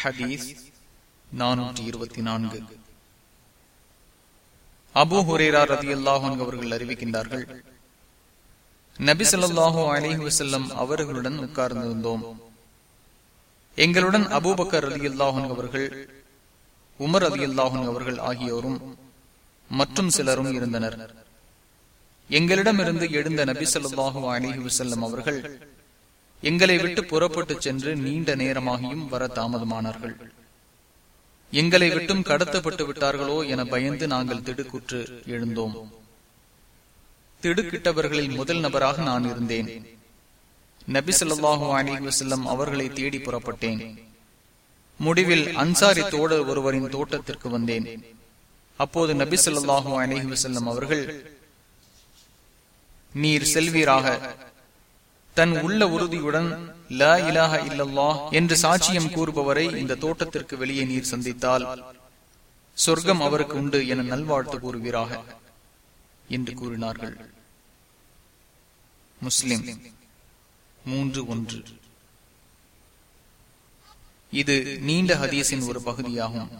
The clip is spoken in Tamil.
ஹதீஸ் நானூற்றி இருபத்தி நான்கு. அபு ஹுரேரா ரதி அல்லாஹன் அவர்கள் அறிவிக்கின்றார்கள் நபி சொல்லாஹோ அலிஹி வசல்லம் அவர்களுடன் உட்கார்ந்திருந்தோம். எங்களுடன் அபூபக்கர் அலி அல்லாஹன் அவர்கள் உமர் அலி அல்லாஹன் அவர்கள் ஆகியோரும் மற்றும் சிலரும் இருந்தனர். எங்களிடமிருந்து எழுந்த நபி சொல்லாஹு அலிஹி வசல்லம் அவர்கள் எங்களை விட்டு புறப்பட்டு சென்று நீண்ட நேரமாகியும் வர தாமதமானார்கள். எங்களை விட்டும் கடத்தப்பட்டு விட்டார்களோ என பயந்து நாங்கள் திடுக்குற்று எழுந்தோம். திடுக்கிட்டவர்களில் முதல் நபராக நான் இருந்தேன். நபி சொல்லாஹு அலி வசல்லம் அவர்களை தேடி புறப்பட்டேன். முடிவில் அன்சாரி தோழர் ஒருவரின் தோட்டத்திற்கு வந்தேன். அப்போது நபி சொல்லாஹு அலி வசல்லம் அவர்கள் நீர் செல்வீராக தன் உள்ள உறுதியுடன் ல இலாக இல்லல்லா என்று சாட்சியம் கூறுபவரை இந்த தோட்டத்திற்கு வெளியே நீர் சந்தித்தால் சொர்க்கம் அவருக்கு உண்டு என நல்வாழ்த்து கூறுவீராக என்று கூறினார்கள். முஸ்லிம் மூன்று ஒன்று. இது நீண்ட ஹதீஸின் ஒரு பகுதியாகும்.